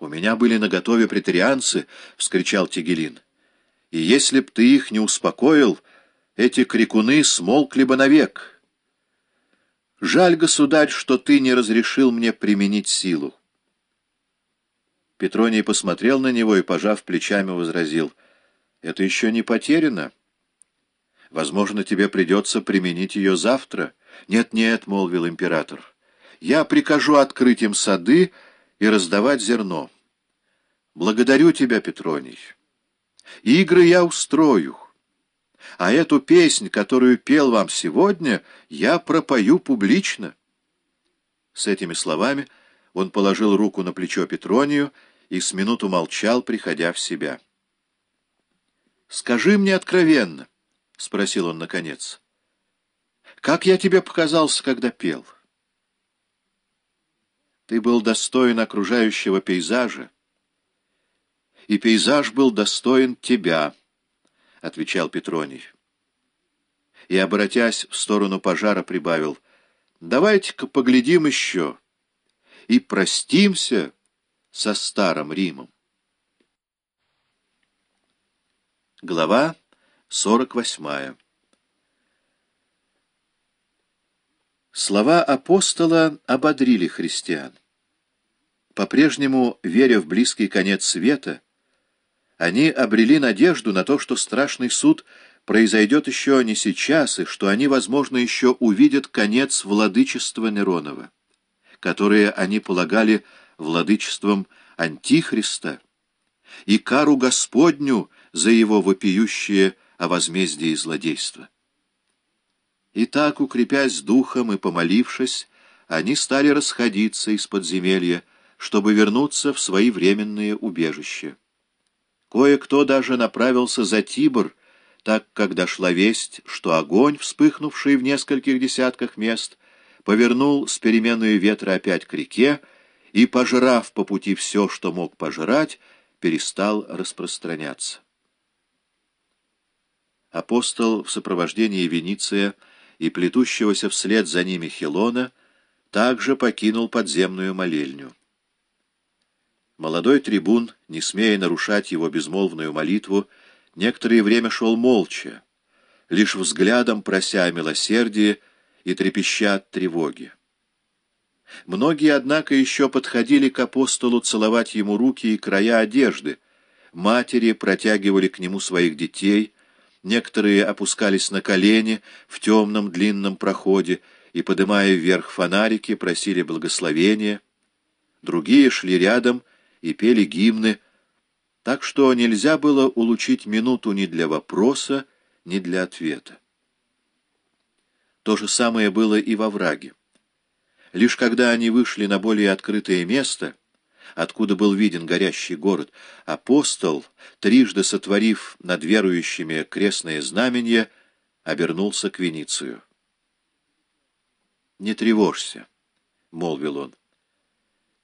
«У меня были наготове претарианцы», — вскричал Тигелин. «И если б ты их не успокоил, эти крикуны смолкли бы навек. Жаль, государь, что ты не разрешил мне применить силу». Петроний посмотрел на него и, пожав плечами, возразил, «Это еще не потеряно. Возможно, тебе придется применить ее завтра». «Нет-нет», — молвил император, — «я прикажу открыть им сады и раздавать зерно. Благодарю тебя, Петроний. Игры я устрою, а эту песнь, которую пел вам сегодня, я пропою публично». С этими словами он положил руку на плечо Петронию и с минуту молчал, приходя в себя. «Скажи мне откровенно», — спросил он наконец, — «как я тебе показался, когда пел?» Ты был достоин окружающего пейзажа, и пейзаж был достоин тебя, — отвечал Петроний. И, обратясь в сторону пожара, прибавил, — давайте-ка поглядим еще и простимся, — со Старым Римом. Глава 48 Слова апостола ободрили христиан. По-прежнему, веря в близкий конец света, они обрели надежду на то, что страшный суд произойдет еще не сейчас, и что они, возможно, еще увидят конец владычества Неронова, которое они полагали владычеством Антихриста и кару Господню за его вопиющее о возмездии злодейства. И так, укрепясь духом и помолившись, они стали расходиться из подземелья, чтобы вернуться в свои временные убежища. Кое-кто даже направился за Тибр, так как дошла весть, что огонь, вспыхнувший в нескольких десятках мест, повернул с переменной ветра опять к реке, и, пожрав по пути все, что мог пожрать, перестал распространяться. Апостол в сопровождении Вениция и плетущегося вслед за ними Хилона также покинул подземную молельню. Молодой трибун, не смея нарушать его безмолвную молитву, некоторое время шел молча, лишь взглядом прося о милосердии и трепеща от тревоги. Многие, однако, еще подходили к апостолу целовать ему руки и края одежды. Матери протягивали к нему своих детей, некоторые опускались на колени в темном длинном проходе и, подымая вверх фонарики, просили благословения. Другие шли рядом и пели гимны, так что нельзя было улучить минуту ни для вопроса, ни для ответа. То же самое было и во враге. Лишь когда они вышли на более открытое место, откуда был виден горящий город, апостол, трижды сотворив над верующими крестное знамение, обернулся к Веницию. «Не тревожься», — молвил он.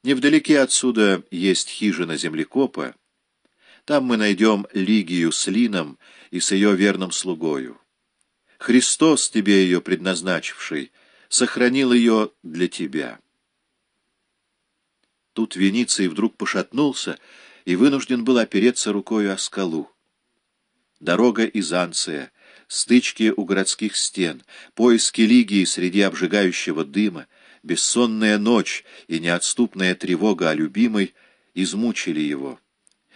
«Невдалеке отсюда есть хижина землекопа. Там мы найдем Лигию с Лином и с ее верным слугою. Христос, тебе ее предназначивший, — сохранил ее для тебя. Тут Вениций вдруг пошатнулся и вынужден был опереться рукою о скалу. Дорога из Анция, стычки у городских стен, поиски Лигии среди обжигающего дыма, бессонная ночь и неотступная тревога о любимой измучили его.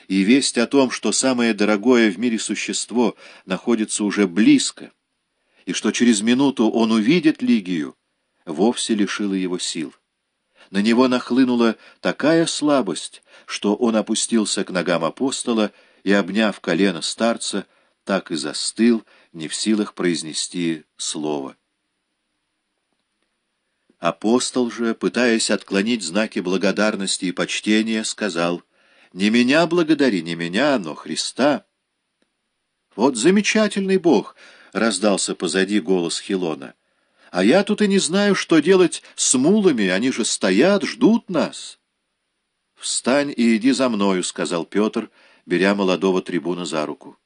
И весть о том, что самое дорогое в мире существо находится уже близко, и что через минуту он увидит Лигию, вовсе лишила его сил. На него нахлынула такая слабость, что он опустился к ногам апостола и, обняв колено старца, так и застыл, не в силах произнести слово. Апостол же, пытаясь отклонить знаки благодарности и почтения, сказал, «Не меня благодари, не меня, но Христа». «Вот замечательный Бог!» — раздался позади голос Хилона. А я тут и не знаю, что делать с мулами, они же стоят, ждут нас. «Встань и иди за мною», — сказал Петр, беря молодого трибуна за руку.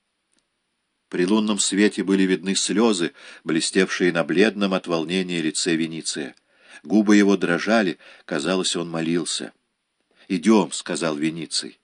При лунном свете были видны слезы, блестевшие на бледном от волнения лице Вениция. Губы его дрожали, казалось, он молился. «Идем», — сказал Вениций.